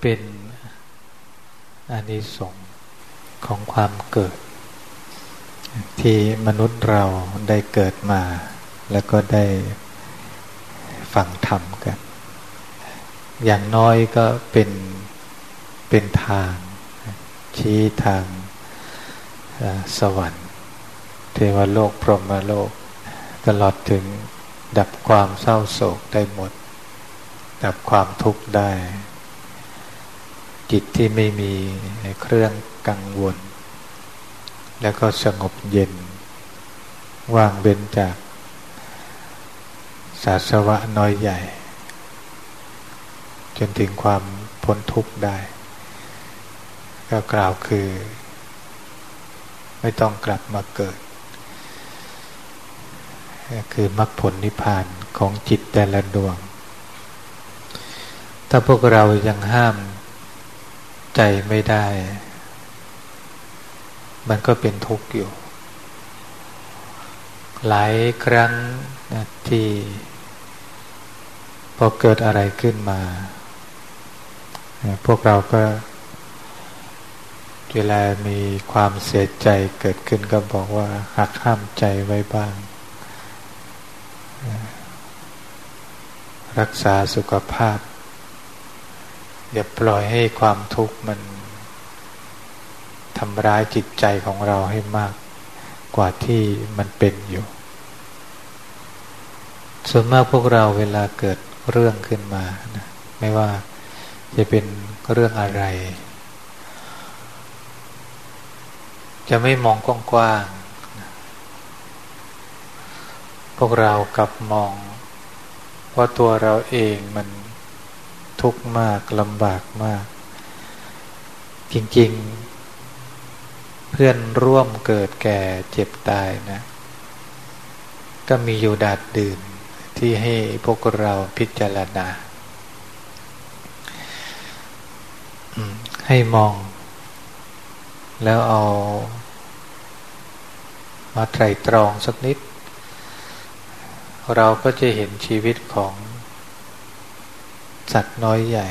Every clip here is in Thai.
เป็นอานิสงส์ของความเกิด ที่มนุษย์เราได้เกิดมา แล้วก็ได้ฟังธรรมกัน อย่างน้อยก็เป็นเป็นทาง ชี้ทางสวรรค์ เทวโลกพรหมโลก ตลอดถึงดับความเศร้าโศกได้หมด ดับความทุกข์ได้ จิตที่ไม่มีเครื่องกังวล แล้วก็สงบเย็น ว่างเว้นจากสาสวะน้อยใหญ่ จนถึงความพ้นทุกข์ได้ ก็กล่าวคือ ไม่ต้องกลับมาเกิด คือมรรคผลนิพพานของจิตแต่ละดวง ถ้าพวกเรายังห้าม ใจไม่ได้ มันก็เป็นทุกข์อยู่ หลายครั้งนะที่พอเกิดอะไรขึ้นมา พวกเราก็เวลามีความเสียใจเกิดขึ้นก็บอกว่าหักห้ามใจไว้บ้าง รักษาสุขภาพ อย่าปล่อยให้ความทุกข์มันทำร้ายจิตใจของเราให้มากกว่าที่มันเป็นอยู่ ส่วนมากพวกเราเวลาเกิดเรื่องขึ้นมานะไม่ว่าจะเป็นเรื่องอะไร จะไม่มองกว้างพวกเรากลับมองว่าตัวเราเองมัน ทุกข์มากลำบากมาก จริงๆ เพื่อนร่วมเกิดแก่เจ็บตายนะ ก็มีอยู่ดาดดื่นที่ให้พวกเราพิจารณา ให้มอง แล้วเอา มาไตรตรองสักนิด เราก็จะเห็นชีวิตของ สัตว์น้อยใหญ่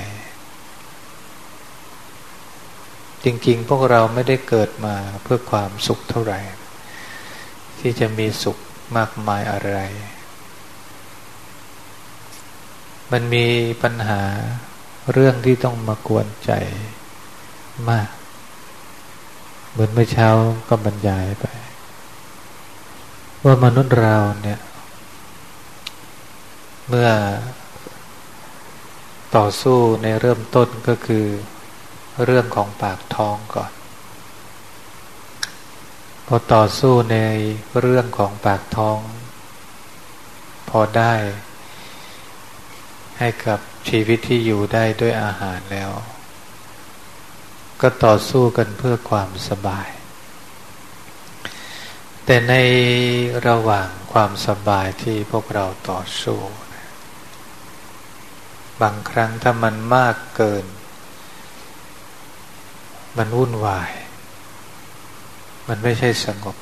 จริง ๆ พวกเราไม่ได้เกิดมาเพื่อความสุขเท่าไหร่ ที่จะมีสุขมากมายอะไร มันมีปัญหาเรื่องที่ต้องมากวนใจมาก เหมือนเมื่อเช้าก็บรรยายไป ว่ามนุษย์เราเนี่ย เมื่อ ต่อสู้ในเริ่มต้นก็คือ เรื่องของปากท้องก่อน พอต่อสู้ในเรื่องของปากท้อง พอได้ ให้กับชีวิตที่อยู่ได้ด้วยอาหารแล้ว ก็ต่อสู้กันเพื่อความสบาย แต่ในระหว่างความสบายที่พวกเราต่อสู้ บางครั้งถ้ามันมากเกิน มันวุ่นวาย มันไม่ใช่สงบ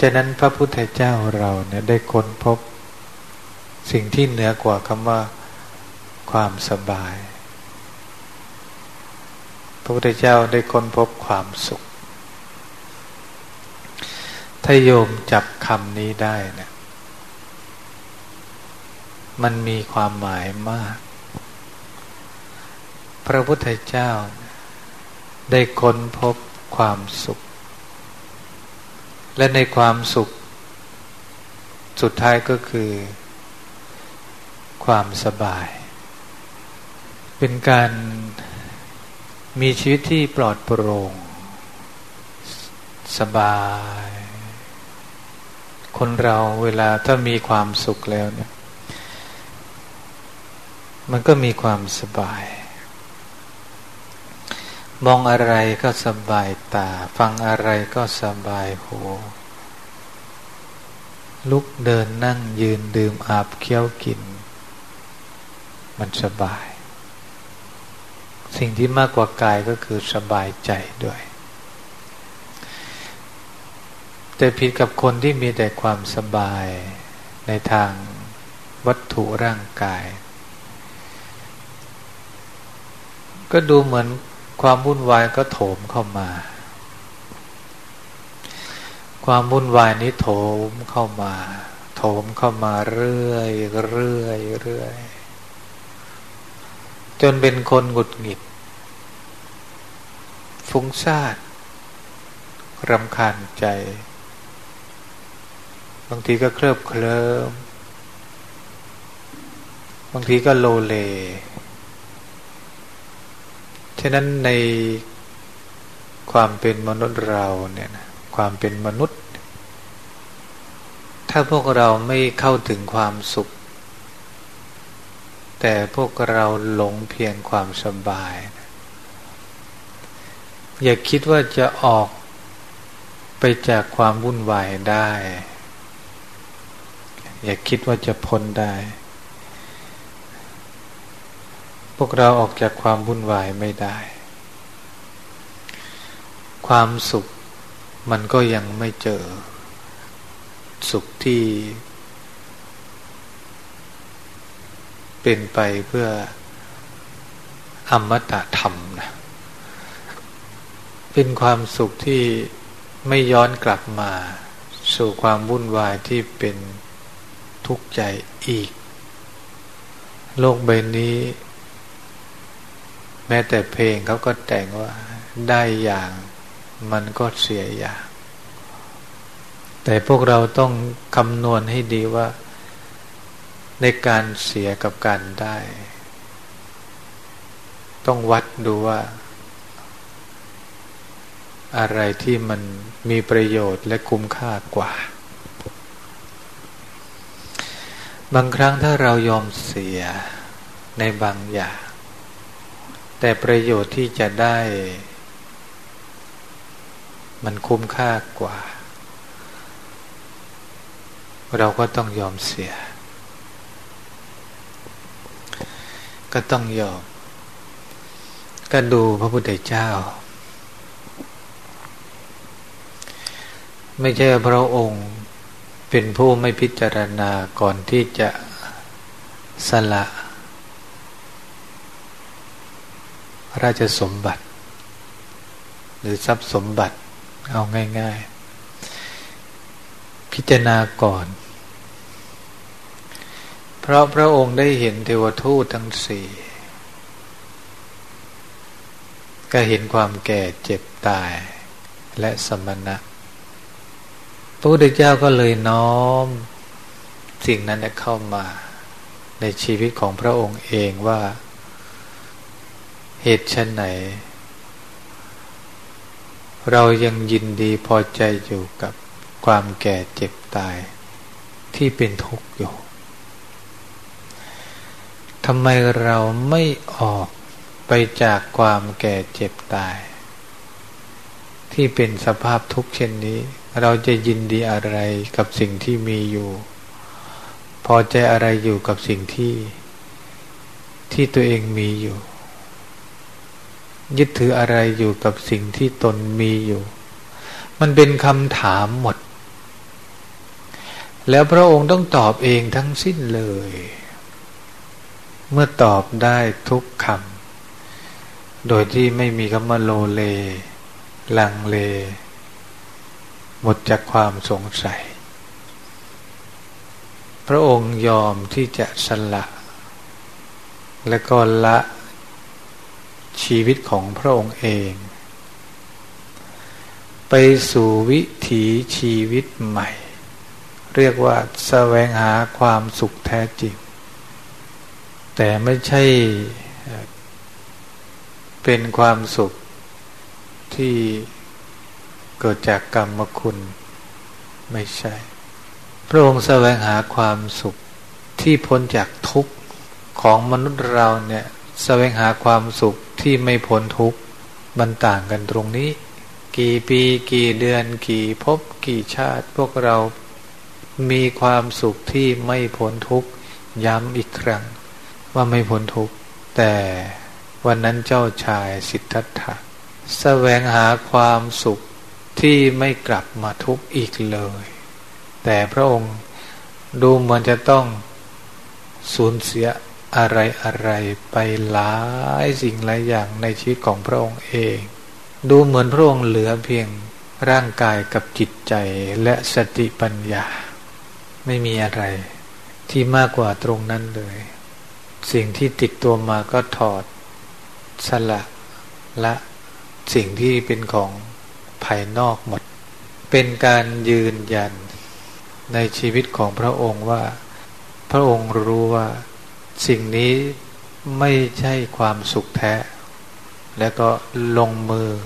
ฉะนั้นพระพุทธเจ้าเราเนี่ยได้ค้นพบ สิ่งที่เหนือกว่าคำว่าความสบาย พระพุทธเจ้าได้ค้นพบความสุข ถ้าโยมจับคำนี้ได้เนี่ย มันมีความหมายมาก พระพุทธเจ้า ได้ค้นพบความสุข และในความสุข สุดท้ายก็คือ ความสบาย เป็นการมีชีวิตที่ปลอดโปร่ง สบาย คนเราเวลาถ้ามีความสุขแล้วเนี่ย มันก็มีความสบาย มองอะไรก็สบายตา ฟังอะไรก็สบายหูลุกเดินนั่งยืนดื่มอาบเคี้ยวกิน มันสบาย สิ่งที่มากกว่ากายก็คือสบายใจด้วย แต่ผิดกับคนที่มีแต่ความสบายในทางวัตถุร่างกาย ก็ดูเหมือนความวุ่นวายก็โถมเข้ามา ความวุ่นวายนี้โถมเข้ามา โถมเข้ามาเรื่อยเรื่อยเรื่อยจนเป็นคนหงุดหงิด ฟุ้งซ่านรำคาญใจ บางทีก็เคลิบเคลิ้มบางทีก็โลเล ฉะนั้นในความเป็นมนุษย์เราเนี่ยนะความเป็นมนุษย์ ถ้าพวกเราไม่เข้าถึงความสุข แต่พวกเราหลงเพียงความสบาย อย่าคิดว่าจะออกไปจากความวุ่นวายได้ อย่าคิดว่าจะพ้นได้ พวกเราออกจากความวุ่นวายไม่ได้ ความสุขมันก็ยังไม่เจอ สุขที่ เป็นไปเพื่ออมตะธรรมนะเป็นความสุขที่ไม่ย้อนกลับมา สู่ความวุ่นวายที่เป็นทุกข์ใจอีก โลกใบนี้ แม้แต่เพลงเขาก็แต่งว่าได้อย่างมันก็เสียอย่าง แต่พวกเราต้องคำนวณให้ดีว่า ในการเสียกับการได้ ต้องวัดดูว่า อะไรที่มันมีประโยชน์และคุ้มค่ากว่า บางครั้งถ้าเรายอมเสียในบางอย่าง แต่ประโยชน์ที่จะได้ มันคุ้มค่ากว่า เราก็ต้องยอมเสีย ก็ต้องยอม ก็ดูพระพุทธเจ้า ไม่ใช่พระองค์เป็นผู้ไม่พิจารณาก่อนที่จะสละ ราชสมบัติ หรือทรัพย์สมบัติเอาง่าย ๆ พิจารณาก่อน เพราะพระองค์ได้เห็นเทวทูตทั้งสี่ก็เห็นความแก่เจ็บตายและสมณะพระพุทธเจ้าก็เลยน้อม สิ่งนั้นเข้ามาในชีวิตของพระองค์เองว่า เหตุชนไหน เรายังยินดีพอใจอยู่กับความแก่เจ็บตายที่เป็นทุกข์อยู่ทำไมเราไม่ออกไปจากความแก่เจ็บตาย ที่เป็นสภาพทุกข์เช่นนี้ เราจะยินดีอะไรกับสิ่งที่มีอยู่ พอใจอะไรอยู่กับสิ่งที่ ที่ตัวเองมีอยู่ ยึดถืออะไรอยู่กับสิ่งที่ตนมีอยู่ มันเป็นคำถามหมด แล้วพระองค์ต้องตอบเองทั้งสิ้นเลย เมื่อตอบได้ทุกคำโดยที่ไม่มีคำว่าโลเล ลังเล หมดจากความสงสัย พระองค์ยอมที่จะสละ และก็ละ ชีวิตของพระองค์เอง ไปสู่วิถีชีวิตใหม่ เรียกว่าสแสวงหาความสุขแท้จริง แต่ไม่ใช่เป็นความสุขที่เกิดจากกรรมคุณ ไม่ใช่ พระองค์แสวงหาความสุขที่พ้นจากทุกข์ของมนุษย์เราเนี่ย แสวงหาความสุขที่ไม่พ้นทุกข์มันต่างกันตรงนี้ กี่ปีกี่เดือนกี่พบกี่ชาติ พวกเรามีความสุขที่ไม่พ้นทุกข์ย้ำอีกครั้ง ว่าไม่พ้นทุกข์แต่วันนั้นเจ้าชายสิทธัตถะแสวงหาความสุขที่ไม่กลับมาทุกข์อีกเลย แต่พระองค์ดูเหมือนจะต้องสูญเสีย อะไรอะไรไปหลายสิ่งหลายอย่างในชีวิตของพระองค์เอง ดูเหมือนพระองค์เหลือเพียงร่างกายกับจิตใจและสติปัญญา ไม่มีอะไรที่มากกว่าตรงนั้นเลย สิ่งที่ติดตัวมาก็ถอด สละละสิ่งที่เป็นของภายนอกหมด เป็นการยืนยันในชีวิตของพระองค์ว่า พระองค์รู้ว่า สิ่งนี้ไม่ใช่ความสุขแท้ แล้วก็ลงมือส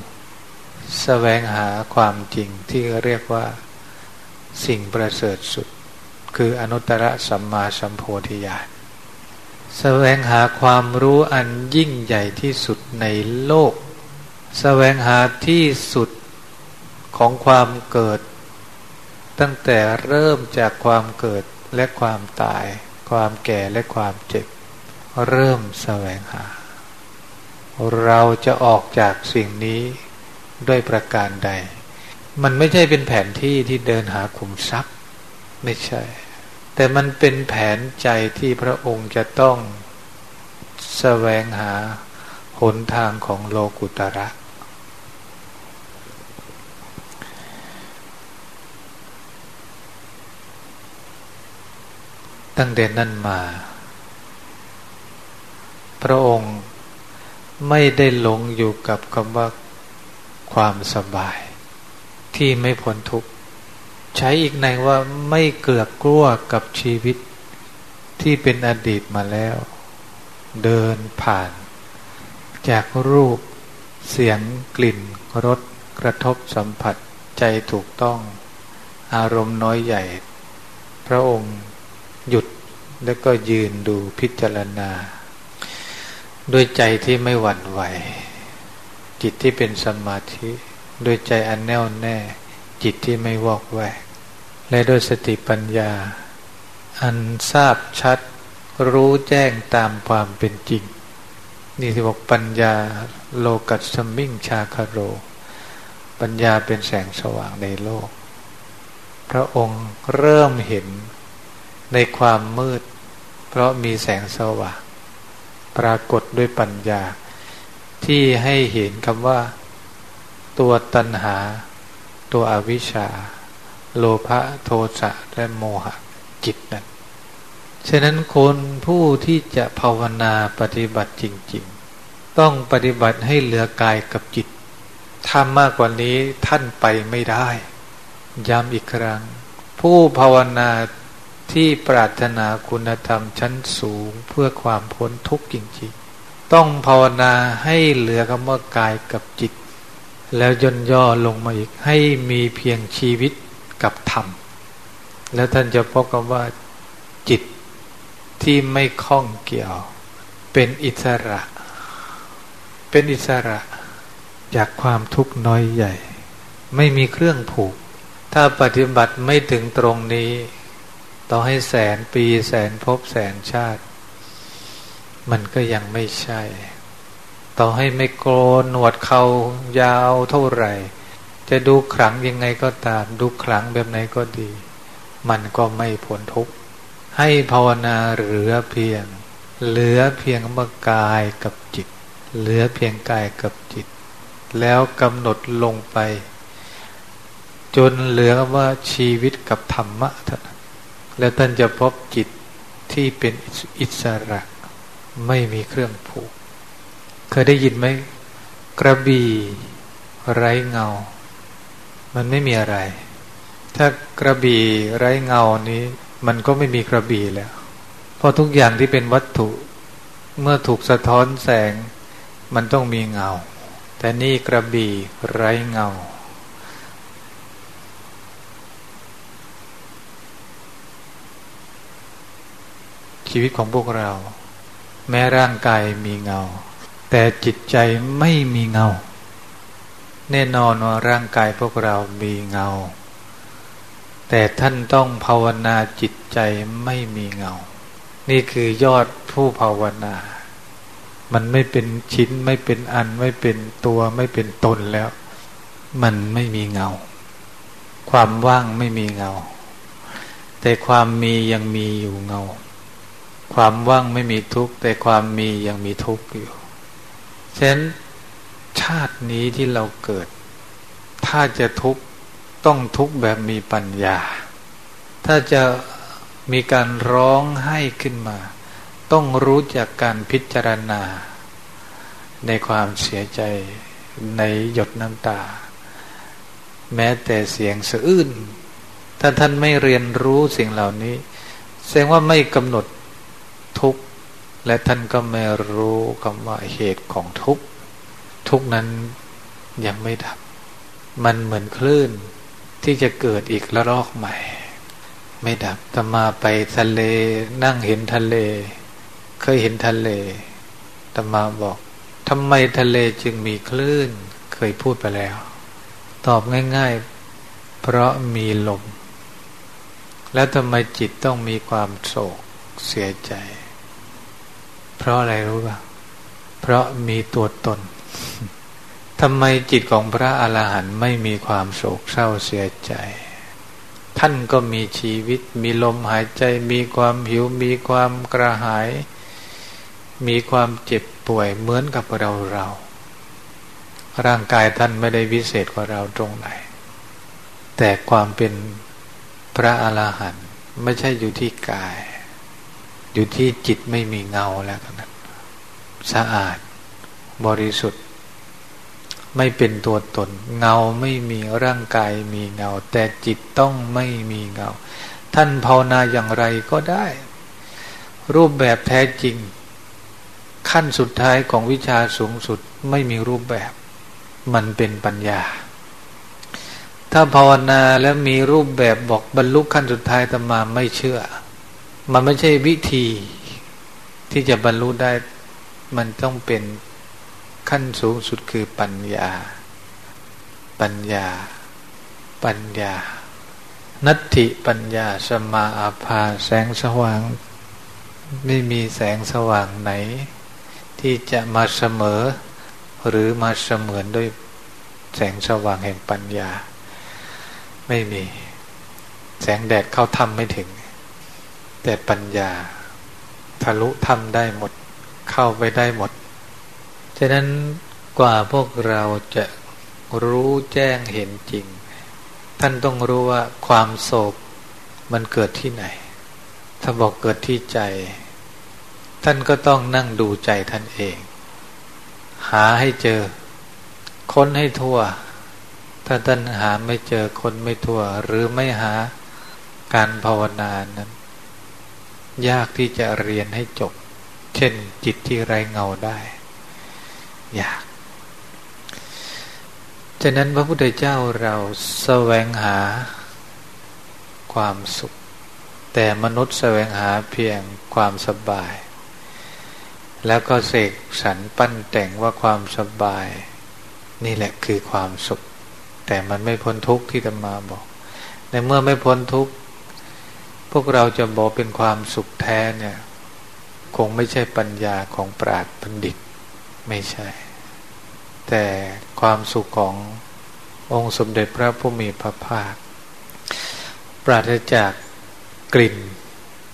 แสวงหาความจริงที่เรียกว่าสิ่งประเสริฐสุด คืออนุตตรสัมมาสัมโพธิญาณแสวงหาความรู้อันยิ่งใหญ่ที่สุดในโลก แสวงหาที่สุดของความเกิด ตั้งแต่เริ่มจากความเกิดและความตาย ความแก่และความเจ็บ เริ่มแสวงหา เราจะออกจากสิ่งนี้ด้วยประการใด มันไม่ใช่เป็นแผนที่ที่เดินหาขุมทรัพย์ ไม่ใช่ แต่มันเป็นแผนใจที่พระองค์จะต้องแสวงหาหนทางของโลกุตระ ตั้งแต่นั้นมา พระองค์ไม่ได้หลงอยู่กับคำว่าความสบาย ที่ไม่พ้นทุกข์ใช้อีกในว่าไม่เกลือกกลัวกับชีวิตที่เป็นอดีตมาแล้ว เดินผ่าน จากรูปเสียงกลิ่นรสกระทบสัมผัสใจถูกต้อง อารมณ์น้อยใหญ่ พระองค์ หยุดแล้วก็ยืนดูพิจารณา ด้วยใจที่ไม่หวั่นไหว จิตที่เป็นสมาธิโดยใจอันแน่วแน่ จิตที่ไม่วอกแวก และโดยสติปัญญา อันทราบชัด รู้แจ้งตามความเป็นจริง นี่ที่บอกปัญญาโลกัสมิงชาคาโร ปัญญาเป็นแสงสว่างในโลก พระองค์เริ่มเห็น ในความมืด เพราะมีแสงสว่างปรากฏด้วยปัญญา ที่ให้เห็นคำว่า ตัวตัณหา ตัวอวิชชา โลภะโทสะและโมหะจิตนั้นฉะนั้นคนผู้ที่จะภาวนาปฏิบัติจริง ๆ ต้องปฏิบัติให้เหลือกายกับจิตถ้ามากกว่านี้ท่านไปไม่ได้ ย้ำอีกครั้ง ผู้ภาวนา ที่ปรารถนาคุณธรรมชั้นสูงเพื่อความพ้นทุกข์จริงๆ ต้องภาวนาให้เหลือคำว่ากายกับจิต แล้วย่นย่อลงมาอีกให้มีเพียงชีวิตกับธรรม แล้วท่านจะพบกับว่าจิตที่ไม่คล้องเกี่ยว เป็นอิสระ เป็นอิสระ จากความทุกข์น้อยใหญ่ ไม่มีเครื่องผูก ถ้าปฏิบัติไม่ถึงตรงนี้ ต้อให้แสนปีแสนภพแสนชาติ มันก็ยังไม่ใช่ ต่อให้ไม่โกนหนวดเขายาวเท่าไหร่ จะดูขลังยังไงก็ตาม ดูขลังแบบไหนก็ดี มันก็ไม่พ้นทุกข์ให้ภาวนาเหลือเพียง เหลือเพียงเมื่อกายกับจิต เหลือเพียงกายกับจิต แล้วกำหนดลงไป จนเหลือว่าชีวิตกับธรรมะเท่านั้น แล้วท่านจะพบจิตที่เป็นอิสระไม่มีเครื่องผูก เคยได้ยินไหมกระบี่ไร้เงา มันไม่มีอะไร ถ้ากระบี่ไร้เงานี้ มันก็ไม่มีกระบี่แล้ว เพราะทุกอย่างที่เป็นวัตถุ เมื่อถูกสะท้อนแสง มันต้องมีเงา แต่นี่กระบี่ไร้เงา ชีวิตของพวกเรา แม้ร่างกายมีเงา แต่จิตใจไม่มีเงา แน่นอนว่าร่างกายพวกเรามีเงา แต่ท่านต้องภาวนาจิตใจไม่มีเงา นี่คือยอดผู้ภาวนา มันไม่เป็นชิ้นไม่เป็นอันไม่เป็นตัวไม่เป็นตนแล้ว มันไม่มีเงา ความว่างไม่มีเงา แต่ความมียังมีอยู่เงา ความว่างไม่มีทุกข์ แต่ความมียังมีทุกข์อยู่ฉะนั้นชาตินี้ที่เราเกิด ถ้าจะทุกข์ต้องทุกข์แบบมีปัญญา ถ้าจะมีการร้องให้ขึ้นมา ต้องรู้จักการพิจารณา ในความเสียใจในหยดน้ำตา แม้แต่เสียงสะอื้นถ้าท่านไม่เรียนรู้สิ่งเหล่านี้ แสดงว่าไม่กำหนด และท่านก็ไม่รู้คำว่าเหตุของทุกข์ ทุกนั้นยังไม่ดับ มันเหมือนคลื่นที่จะเกิดอีกระลอกใหม่ ไม่ดับแต่มาไปทะเลนั่งเห็นทะเล เคยเห็นทะเลตมาบอกทำไมทะเลจึงมีคลื่น เคยพูดไปแล้ว ตอบง่าย ๆ เพราะมีลม แล้วทำไมจิตต้องมีความโศกเสียใจ เพราะอะไรรู้ป่ะเพราะมีตัวตนทำไมจิตของพระอรหันต์ไม่มีความโศกเศร้าเสียใจ ท่านก็มีชีวิต มีลมหายใจ มีความหิว มีความกระหาย มีความเจ็บป่วยเหมือนกับเราเรา ร่างกายท่านไม่ได้วิเศษกว่าเราตรงไหน แต่ความเป็นพระอรหันต์ไม่ใช่อยู่ที่กาย อยู่ที่จิตไม่มีเงาแล้วนั้นสะอาด บริสุทธิ์ ไม่เป็นตัวตน เงาไม่มีร่างกายมีเงา แต่จิตต้องไม่มีเงา ท่านภาวนาอย่างไรก็ได้ รูปแบบแท้จริง ขั้นสุดท้ายของวิชาสูงสุดไม่มีรูปแบบ มันเป็นปัญญา ถ้าภาวนาแล้วมีรูปแบบบอกบรรลุขั้นสุดท้ายตมาไม่เชื่อ มันไม่ใช่วิธีที่จะบรรลุได้ มันต้องเป็นขั้นสูงสุดคือปัญญา ปัญญา ปัญญา นัตถิปัญญาสมาอาภาแสงสว่าง ไม่มีแสงสว่างไหน ที่จะมาเสมอ หรือมาเสมือนด้วยแสงสว่างแห่งปัญญา ไม่มี แสงแดดเข้าทำไม่ถึง แต่ปัญญา ทะลุทำได้หมด เข้าไปได้หมด ฉะนั้นกว่าพวกเราจะรู้แจ้งเห็นจริง ท่านต้องรู้ว่าความโศกมันเกิดที่ไหน ถ้าบอกเกิดที่ใจ ท่านก็ต้องนั่งดูใจท่านเอง หาให้เจอ ค้นให้ทั่ว ถ้าท่านหาไม่เจอคนไม่ทั่ว หรือไม่หาการภาวนานั้น ยากที่จะเรียนให้จบ เช่นจิตที่ไรเงาได้ ยาก ฉะนั้นพระพุทธเจ้าเราแสวงหาความสุข แต่มนุษย์แสวงหาเพียงความสบาย แล้วก็เสกสรรปั้นแต่งว่าความสบาย นี่แหละคือความสุข แต่มันไม่พ้นทุกข์ที่ธรรมาบอก ในเมื่อไม่พ้นทุกข์ พวกเราจะบอกเป็นความสุขแท้เนี่ย คงไม่ใช่ปัญญาของปราดบัณฑิตไม่ใช่ แต่ความสุขขององค์สมเด็จพระผู้มีพระภาค ปราศจากกลิ่น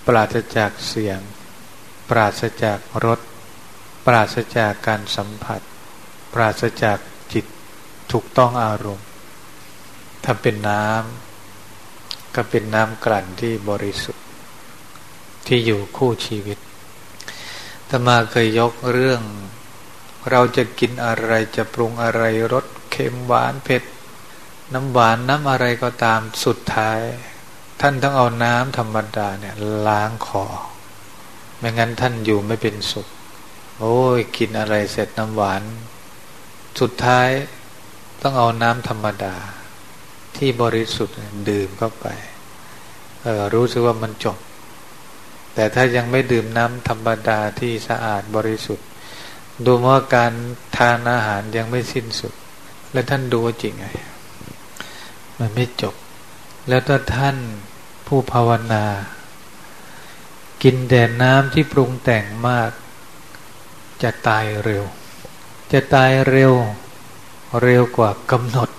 ปราศจากเสียง ปราศจากรสปราศจากการสัมผัส ปราศจากจิตถูกต้องอารมณ์ถ้าเป็นน้ำ ก็เป็นน้ำกลั่นที่บริสุทธิ์ ที่อยู่คู่ชีวิตธรรมาเคยยกเรื่อง เราจะกินอะไรจะปรุงอะไรรสเค็มหวานเผ็ด น้ำหวานน้ำอะไรก็ตามสุดท้าย ท่านต้องเอาน้ำธรรมดาเนี่ยล้างคอไม่งั้นท่านอยู่ไม่เป็นสุข โอ้ยกินอะไรเสร็จน้ำหวาน สุดท้ายต้องเอาน้ำธรรมดา ที่บริสุทธิ์ดื่มเข้าไปเออรู้สึกว่ามันจบ แต่ถ้ายังไม่ดื่มน้ำธรรมดาที่สะอาดบริสุทธิ์ ดูว่าการทานอาหารยังไม่สิ้นสุด และท่านดูว่าจริงไงมันไม่จบ แล้วถ้าท่านผู้ภาวนา กินแต่น้ำที่ปรุงแต่งมาก จะตายเร็ว จะตายเร็ว เร็วกว่ากำหนด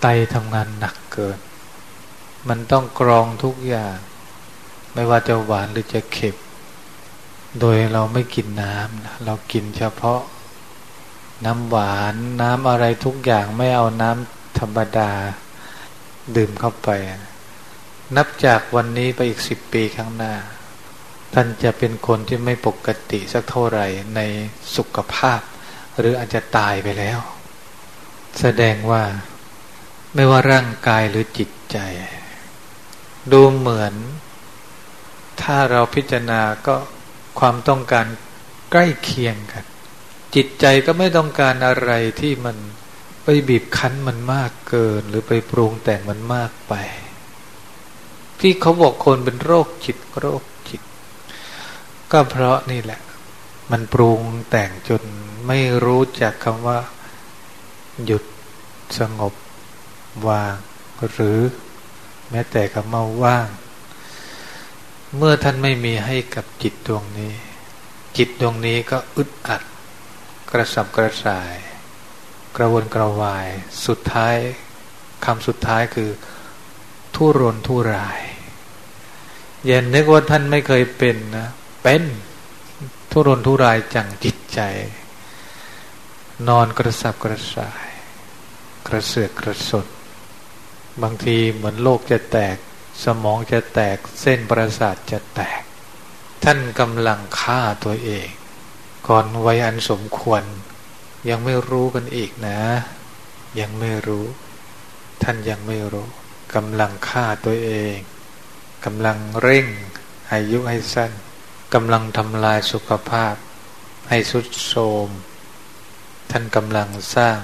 ไตทำงานหนักเกิน มันต้องกรองทุกอย่าง ไม่ว่าจะหวานหรือจะเค็มโดยเราไม่กินน้ำนะเรากินเฉพาะ น้ำหวานน้ำอะไรทุกอย่างไม่เอาน้ำธรรมดา ดื่มเข้าไป นับจากวันนี้ไปอีกสิบปีข้างหน้า ท่านจะเป็นคนที่ไม่ปกติสักเท่าไหร่ในสุขภาพ หรืออาจจะตายไปแล้ว แสดงว่า ไม่ว่าร่างกายหรือจิตใจ ดูเหมือน ถ้าเราพิจารณาก็ความต้องการใกล้เคียงกัน จิตใจก็ไม่ต้องการอะไรที่มันไปบีบคั้นมันมากเกิน หรือไปปรุงแต่งมันมากไป ที่เขาบอกคนเป็นโรคจิตโรคจิต ก็เพราะนี่แหละ มันปรุงแต่งจนไม่รู้จักคำว่า หยุดสงบ วาง หรือแม้แต่คำว่าว่าง เมื่อท่านไม่มีให้กับจิตดวงนี้ จิตดวงนี้ก็อึดอัด กระสับกระส่าย กระวนกระวาย สุดท้ายคำสุดท้ายคือ ทุรนทุราย อย่านึกว่าท่านไม่เคยเป็นนะ เป็นทุรนทุรายจังจิตใจ นอนกระสับกระส่าย กระเสือกกระสน บางทีเหมือนโลกจะแตก สมองจะแตกเส้นประสาทจะแตก ท่านกำลังฆ่าตัวเอง ก่อนวัยอันสมควร ยังไม่รู้กันอีกนะ ยังไม่รู้ ท่านยังไม่รู้กำลังฆ่าตัวเองกำลังเร่งอายุให้สั้นกำลังทำลายสุขภาพ ให้สุดโทรมท่านกำลังสร้าง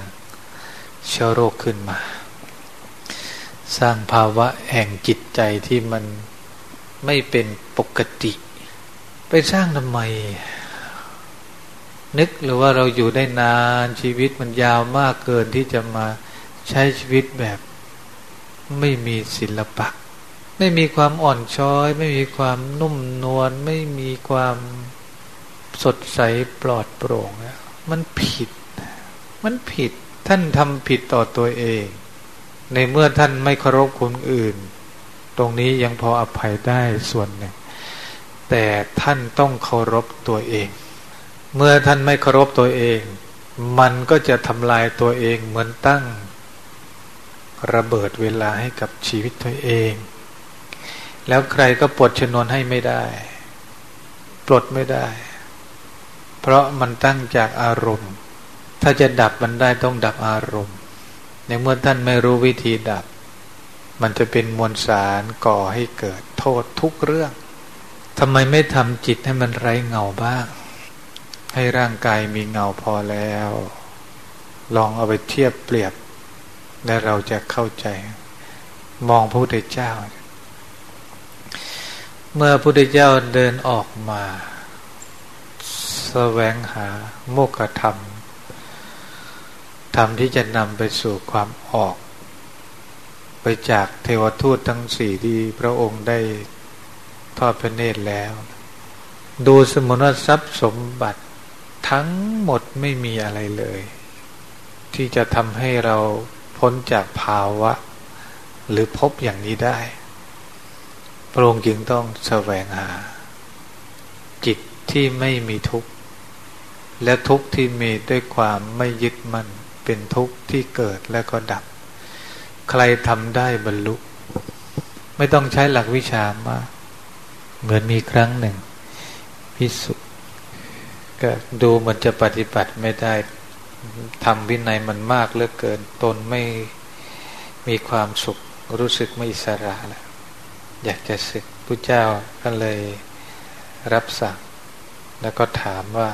เชื้อโรคขึ้นมา สร้างภาวะแห่งจิตใจที่มันไม่เป็นปกติ ไปสร้างทำไม นึกหรือว่าเราอยู่ได้นานชีวิตมันยาวมากเกินที่จะมาใช้ชีวิตแบบ ไม่มีศิลปะ ไม่มีความอ่อนช้อย ไม่มีความนุ่มนวลไม่มีความสดใสปลอดโปร่งมันผิด มันผิดท่านทำผิดต่อตัวเอง ในเมื่อท่านไม่เคารพคนอื่น ตรงนี้ยังพออภัยได้ส่วนหนึ่ง แต่ท่านต้องเคารพตัวเอง เมื่อท่านไม่เคารพตัวเอง มันก็จะทำลายตัวเองเหมือนตั้ง ระเบิดเวลาให้กับชีวิตตัวเอง แล้วใครก็ปลดชนวนให้ไม่ได้ ปลดไม่ได้ เพราะมันตั้งจากอารมณ์ ถ้าจะดับมันได้ต้องดับอารมณ์ ในเมื่อท่านไม่รู้วิธีดับ มันจะเป็นมวลสารก่อให้เกิดโทษทุกเรื่องทำไมไม่ทำจิตให้มันไร้เงาบ้าง ให้ร่างกายมีเงาพอแล้ว ลองเอาไปเทียบเปรียบ และเราจะเข้าใจ มองพระพุทธเจ้า เมื่อพระพุทธเจ้าเดินออกมาสแสวงหาโมกธรรม ธรรมที่จะนำไปสู่ความออก ไปจากเทวทูตทั้งสี่ที่พระองค์ได้ทอดพระเนตรแล้ว ดูสมุนทรัพย์สมบัติทั้งหมดไม่มีอะไรเลย ที่จะทำให้เราพ้นจากภาวะ หรือพบอย่างนี้ได้ พระองค์จึงต้องแสวงหา จิตที่ไม่มีทุกข์ และทุกข์ที่มีด้วยความไม่ยึดมัน่น เป็นทุกข์ที่เกิดแล้วก็ดับ ใครทำได้บรรลุ ไม่ต้องใช้หลักวิชามากเหมือนมีครั้งหนึ่งพิสุก็ดูเหมันจะปฏิบัติไม่ได้ทำวินัยมันมากเหลือเกินตนไม่มีความสุขรู้สึกไม่อิสระแล้วอยากจะศึกพระเจ้าก็เลยรับสั่ง แล้วก็ถามว่า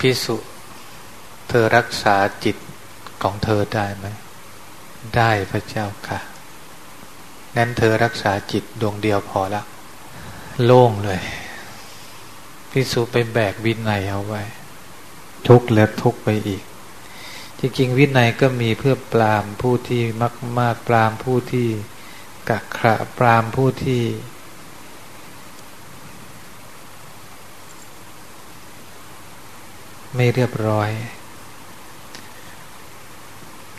พิสุเธอรักษาจิตของเธอได้ไหม ได้พระเจ้าค่ะ นั้นเธอรักษาจิตดวงเดียวพอล้วโล่งเลย พิสุไปแบกวินัยเอาไว้ ทุกแล้วทุกไปอีก จริงๆ วินัยก็มีเพื่อปรามผู้ที่มากมากปรามผู้ที่กักขะปรามผู้ที่ ไม่เรียบร้อย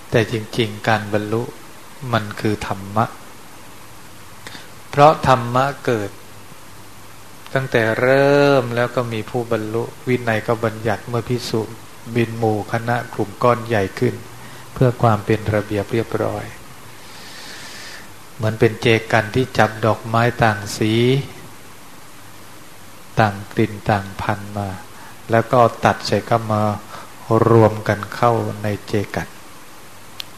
แต่จริง ๆ การบรรลุมันคือธรรมะ เพราะธรรมะเกิด ตั้งแต่เริ่มแล้วก็มีผู้บรรลุ วินัยก็บัญญัติเมื่อพิสุบินหมู่คณะกลุ่มก้อนใหญ่ขึ้น เพื่อความเป็นระเบียบเรียบร้อย เหมือนเป็นเจกันที่จับดอกไม้ต่างสี ต่างกลิ่นต่างพันมา แล้วก็ตัดใส่ก็มารวมกันเข้าในเจกัน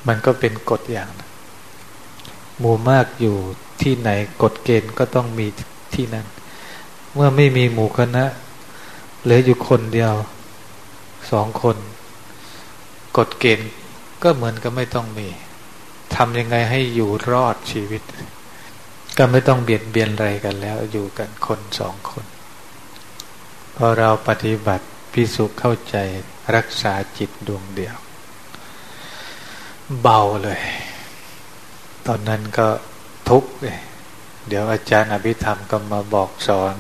มันก็เป็นกฎอย่างนะหมู่มากอยู่ที่ไหนกฎเกณฑ์ก็ต้องมีที่นั่นเมื่อไม่มีหมู่คณะเหลืออยู่คนเดียวสองคน กฎเกณฑ์ก็เหมือนกับไม่ต้องมีทำยังไงให้อยู่รอดชีวิต ก็ไม่ต้องเบียดเบียนอะไรกันแล้วอยู่กันคนสองคน พอเราปฏิบัติพิสุเข้าใจรักษาจิตดวงเดียว เบาเลย ตอนนั้นก็ทุกข์เลยเดี๋ยวอาจารย์อภิธรรมก็มาบอกสอน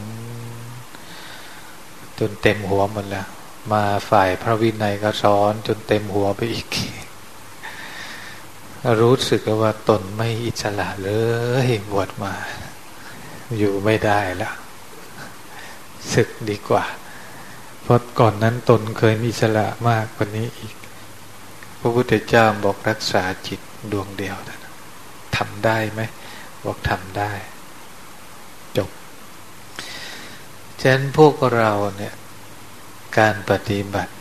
จนเต็มหัวหมดแล้ว มาฝ่ายพระวินัยก็สอนจนเต็มหัวไปอีก รู้สึกว่าตนไม่อิสระเลยบวชมา อยู่ไม่ได้แล้ว ศึกดีกว่า เพราะก่อนนั้นตนเคยมีอิสระมากกว่านี้อีก พระพุทธเจ้าบอกรักษาจิตดวงเดียวทำได้ไหมบอกทำได้ จบฉะนั้นพวกเราเนี่ยการปฏิบัติ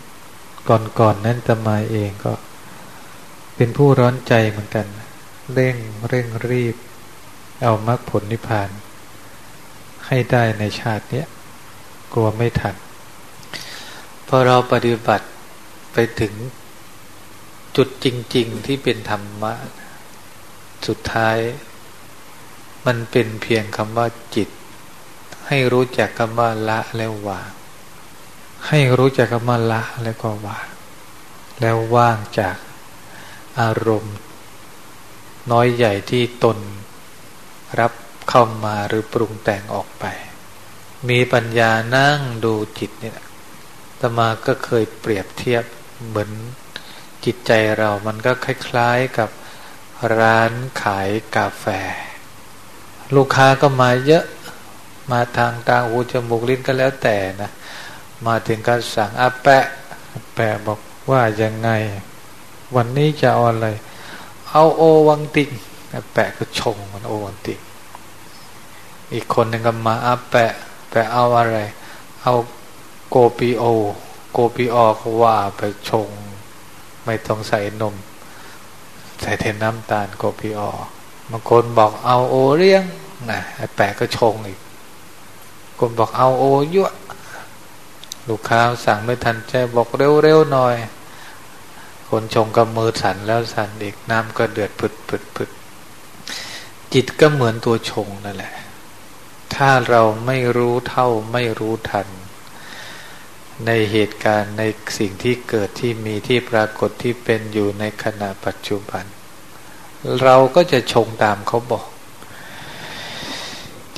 ก่อนๆนนั้นตมาเองก็ เป็นผู้ร้อนใจเหมือนกัน เร่งเร่งรีบ เอามรรคผลนิพพาน ให้ได้ในชาติเนี้ย กลัวไม่ทันพอเราปฏิบัติไปถึงจุดจริง ๆที่เป็นธรรมะ สุดท้าย มันเป็นเพียงคำว่าจิต ให้รู้จักคำว่าละแล้ววาง ให้รู้จักคำว่าละแล้วก็วางแล้วว่างจากอารมณ์ น้อยใหญ่ที่ตนรับเข้ามาหรือปรุงแต่งออกไป มีปัญญานั่งดูจิตเนี่ยตมาก็เคยเปรียบเทียบเหมือนจิตใจเรา มันก็คล้ายๆกับร้านขายกาแฟ ลูกค้าก็มาเยอะมาทางตาหูจมูกลิ้นก็แล้วแต่นะ มาถึงการสั่งอาแปะแปะบอกว่ายังไง วันนี้จะเอาอะไร เอาโอวังติงแปะก็ชงมันโอวังติงอีกคนหนึ่งก็มาอาแปะ แปเอาอะไร เอาโกปีโอ โกปีออกว่าไปชง ไม่ต้องใส่นม ใส่เทน้ำตาลโกปีออบางคนบอกเอาโอเลี้ยงนะไอ้แปะก็ชงอีก คนบอกเอาโอยั่วลูกค้าสั่งไม่ทันใจบอกเร็วๆหน่อย คนชงกับมือสั่นแล้วสั่นอีกน้ำก็เดือดผึดผึดผึดจิตก็เหมือนตัวชงนั่นแหละ ถ้าเราไม่รู้เท่าไม่รู้ทัน ในเหตุการณ์ในสิ่งที่เกิดที่มีที่ปรากฏที่เป็นอยู่ในขณะปัจจุบัน เราก็จะชงตามเขาบอก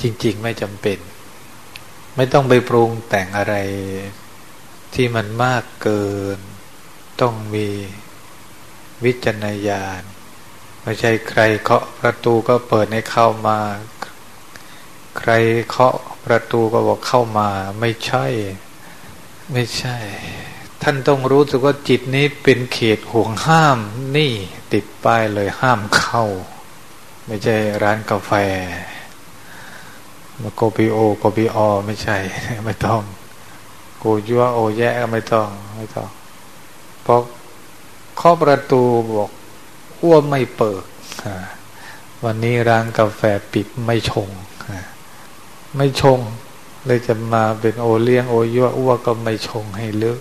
จริงๆไม่จำเป็น ไม่ต้องไปปรุงแต่งอะไรที่มันมากเกิน ต้องมีวิจารณญาณไม่ใช่ใครเคาะประตูก็เปิดให้เข้ามา ใครเคาะประตูก็บอกเข้ามา ไม่ใช่ ไม่ใช่ ท่านต้องรู้สึกว่าจิตนี้เป็นเขตห่วงห้าม นี่ติดป้ายเลยห้ามเข้า ไม่ใช่ร้านกาแฟมาโกปีโอโกปีอไม่ใช่ ไม่ต้องโกยัวโอแย่ไม่ต้องไม่ต้องเพราะข้อประตูบอกอ้วไม่เปิดวันนี้ร้านกาแฟปิดไม่ชง ไม่ชง เลยจะมาเป็นโอเลี้ยงโอยัวอ้วก็ไม่ชงให้ลิก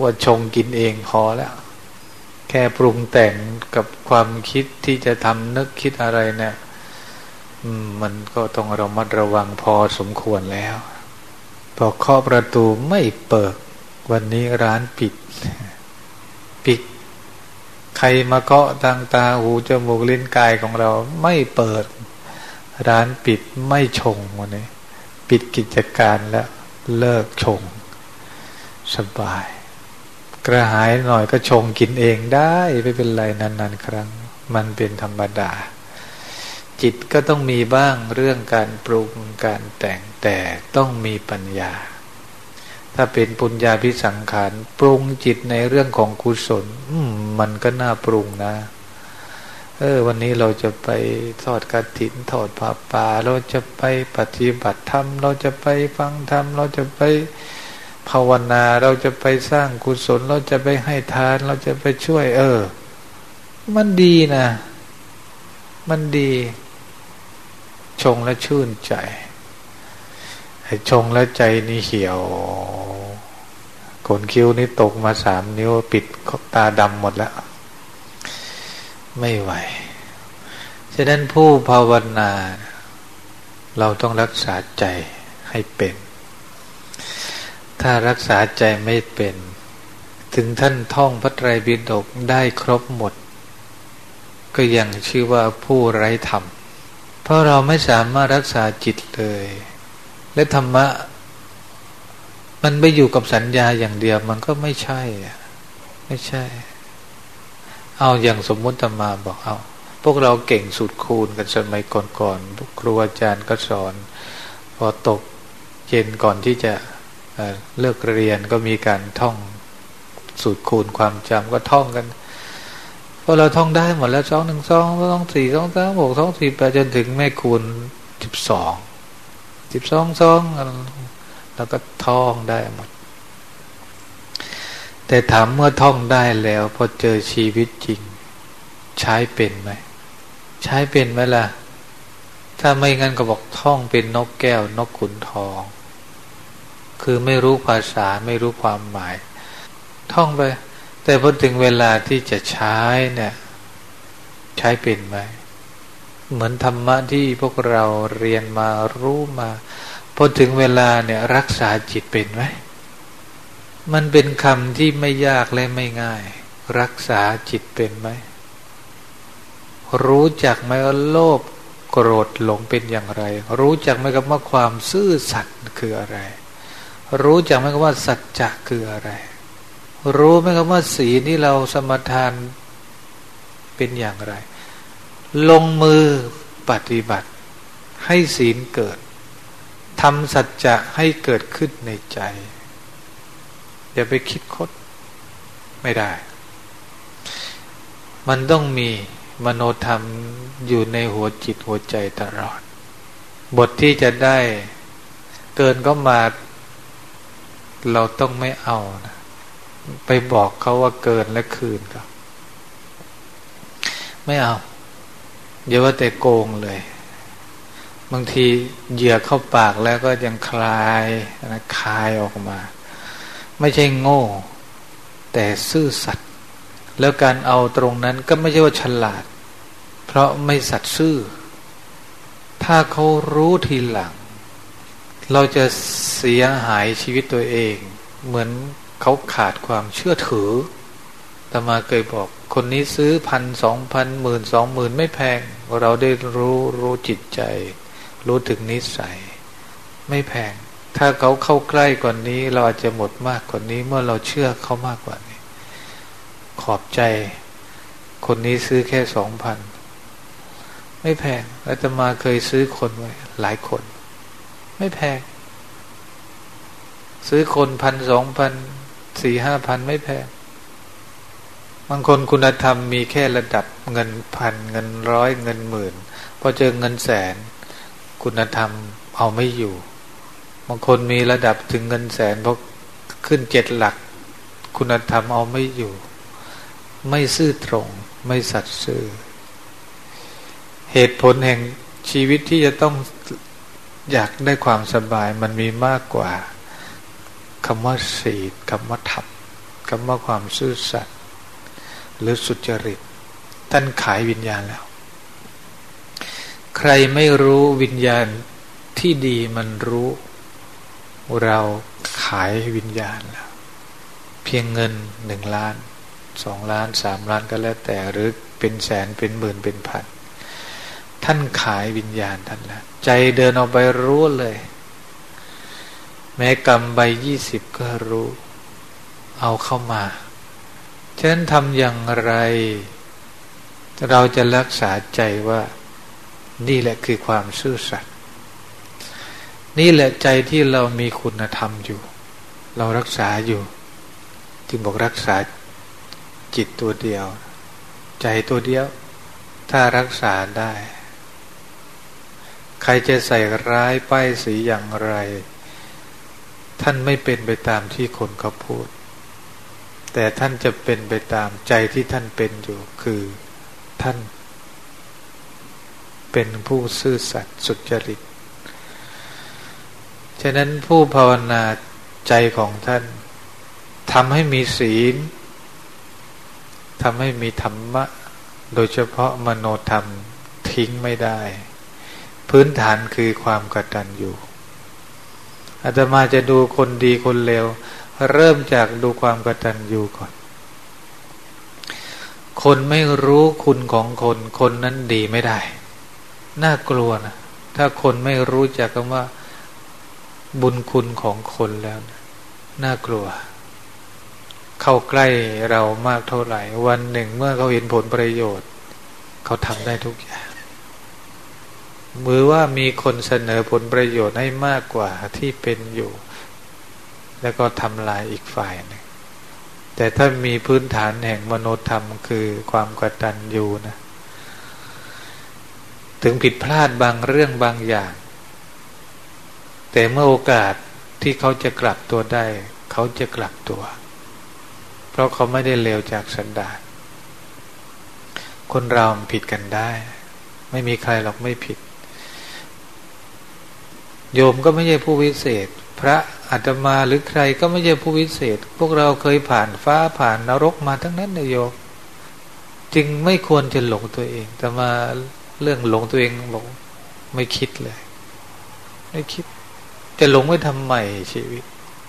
ว่าชงกินเองพอแล้ว แค่ปรุงแต่งกับความคิดที่จะทำนึกคิดอะไรเนี่ยมันก็ต้องระมัดระวังพอสมควรแล้ว พอเคาะประตูไม่เปิด วันนี้ร้านปิด ปิด ใครมาเคาะทางตาหูจมูกลิ้นกายของเราไม่เปิด ร้านปิดไม่ชงวันนี้ ปิดกิจการแล้วเลิกชง สบาย กระหายหน่อยก็ชงกินเองได้ไม่เป็นไรนานๆ ครั้ง มันเป็นธรรมดา จิตก็ต้องมีบ้างเรื่องการปรุงการแต่งแต่ต้องมีปัญญา ถ้าเป็นปุญญาพิสังขาร ปรุงจิตในเรื่องของกุศลมันก็น่าปรุงนะ เออ วันนี้เราจะไปทอดกระถินทอดผ้าป่า เราจะไปปฏิบัติธรรม เราจะไปฟังธรรม เราจะไปภาวนา เราจะไปสร้างกุศล เราจะไปให้ทาน เราจะไปช่วย เออ มันดีนะ มันดี ชงแล้วชื่นใจชงแล้วใจนี่เหี่ยวขนคิ้วนี่ตกมาสามนิ้วปิดตาดำหมดแล้ว ไม่ไหว ฉะนั้นผู้ภาวนา เราต้องรักษาใจให้เป็น ถ้ารักษาใจไม่เป็น ถึงท่านท่องพระไตรปิฎกได้ครบหมด ก็ยังชื่อว่าผู้ไร้ธรรม เพราะเราไม่สามารถรักษาจิตเลย และธรรมะ มันไปอยู่กับสัญญาอย่างเดียวมันก็ไม่ใช่ ไม่ใช่ เอาอย่างสมมุติมาบอกเอาพวกเราเก่งสุดคูณกันสมัยก่อนๆครูอาจารย์ก็สอน พอตกเย็นก่อนที่จะเลิกเรียนก็มีการท่องสูตรคูณความจำก็ท่องกันพอเราท่องได้หมดแล้วสองหนึ่งสองสองสี่สองสามหกสองสี่ไปจนถึงแม่คูณสิบสองสิบสองสองแล้วก็ท่องได้หมด แต่ถามเมื่อท่องได้แล้วพอเจอชีวิตจริง ใช้เป็นไหม ใช้เป็นไหมล่ะ ถ้าไม่งั้นก็บอกท่องเป็นนกแก้วนกขุนทอง คือไม่รู้ภาษาไม่รู้ความหมาย ท่องไป แต่พอถึงเวลาที่จะใช้เนี่ย ใช้เป็นไหม เหมือนธรรมะที่พวกเราเรียนมารู้มาพอถึงเวลาเนี่ยรักษาจิตเป็นไหม มันเป็นคำที่ไม่ยากและไม่ง่าย รักษาจิตเป็นไหม รู้จักไหมว่าโลภโกรธหลงเป็นอย่างไร รู้จักไหมกับว่าความซื่อสัตย์คืออะไร รู้จักไหมกับว่าสัจจะคืออะไร รู้ไหมครับว่าศีที่เราสมทานเป็นอย่างไร ลงมือปฏิบัติ ให้ศีลเกิดทำสัจจะให้เกิดขึ้นในใจ อย่าไปคิดคดไม่ได้ มันต้องมีมโนธรรมอยู่ในหัวจิตหัวใจตลอด บทที่จะได้เกินก็มา เราต้องไม่เอานะไปบอกเขาว่าเกินและคืนครับไม่เอาอย่าว่าแต่โกงเลย บางทีเหยื่อเข้าปากแล้วก็ยังคลายนะคลายออกมา ไม่ใช่โง่ แต่ซื่อสัตย์แล้วการเอาตรงนั้นก็ไม่ใช่ว่าฉลาด เพราะไม่สัตย์ซื่อ ถ้าเขารู้ทีหลัง เราจะเสียหายชีวิตตัวเอง เหมือนเขาขาดความเชื่อถือตมาเคยบอก คนนี้ซื้อพันสองพันหมื่นสองหมื่นไม่แพง เราได้รู้รู้จิตใจ รู้ถึงนิสัย ไม่แพง ถ้าเขาเข้าใกล้กว่านี้ เราอาจจะหมดมากกว่านี้ เมื่อเราเชื่อเขามากกว่านี้ ขอบใจ คนนี้ซื้อแค่สองพันไม่แพงอาตมาเคยซื้อคนไว้หลายคน ไม่แพง ซื้อคนพันสองพันสี่ห้าพันไม่แพงบางคนคุณธรรมมีแค่ระดับเงินพันเงินร้อยเงินหมื่นพอเจอเงินแสน คุณธรรมเอาไม่อยู่ บางคนมีระดับถึงเงินแสนพอขึ้นเจ็ดหลัก คุณธรรมเอาไม่อยู่ ไม่ซื่อตรง ไม่สัตย์ซื่อ เหตุผลแห่งชีวิตที่จะต้องอยากได้ความสบายมันมีมากกว่าคำว่าศีลคำว่าธรรมคำว่าความซื่อสัตย์หรือสุจริต ท่านขายวิญญาณแล้ว ใครไม่รู้วิญญาณที่ดีมันรู้ เราขายวิญญาณแล้ว เพียงเงินหนึ่งล้านสองล้านสามล้านก็แล้วแต่หรือเป็นแสนเป็นหมื่นเป็นพันท่านขายวิญญาณท่านแล้วใจเดินออกไปรู้เลย แม้กรรมใบยี่สิบก็รู้ เอาเข้ามาฉะนั้นทำอย่างไร เราจะรักษาใจว่านี่แหละคือความซื่อสัตย์ นี่แหละใจที่เรามีคุณธรรมอยู่ เรารักษาอยู่ จึงบอกรักษาจิตตัวเดียว ใจตัวเดียว ถ้ารักษาได้ ใครจะใส่ร้ายป้ายสีอย่างไร ท่านไม่เป็นไปตามที่คนเขาพูด แต่ท่านจะเป็นไปตามใจที่ท่านเป็นอยู่คือท่านเป็นผู้ซื่อสัตย์สุจริต ฉะนั้นผู้ภาวนาใจของท่านทำให้มีศีลทำให้มีธรรมะ โดยเฉพาะมโนธรรมทิ้งไม่ได้ พื้นฐานคือความกตัญญูอาตมาจะดูคนดีคนเลวเริ่มจากดูความกตัญญูก่อน คนไม่รู้คุณของคน คนนั้นดีไม่ได้ น่ากลัวนะ ถ้าคนไม่รู้จักคำว่า บุญคุณของคนแล้วน่ากลัว เข้าใกล้เรามากเท่าไหร่ วันหนึ่งเมื่อเขาเห็นผลประโยชน์ เขาทำได้ทุกอย่างมือว่ามีคนเสนอผลประโยชน์ให้มากกว่าที่เป็นอยู่ แล้วก็ทำลายอีกฝ่ายหนึ่งแต่ถ้ามีพื้นฐานแห่งมโนธรรมคือความกตัญญูนะ ถึงผิดพลาดบางเรื่องบางอย่าง แต่เมื่อโอกาสที่เขาจะกลับตัวได้ เขาจะกลับตัว เพราะเขาไม่ได้เลวจากสันดานคนเราผิดกันได้ ไม่มีใครหรอกไม่ผิด โยมก็ไม่ใช่ผู้วิเศษ พระอาตมาหรือใครก็ไม่ใช่ผู้วิเศษ พวกเราเคยผ่านฟ้าผ่านนรกมาทั้งนั้นนะโยม จึงไม่ควรจะหลงตัวเอง แต่มาเรื่องหลงตัวเองบอกไม่คิดเลย ไม่คิด จะหลงไว้ทำไมชีวิต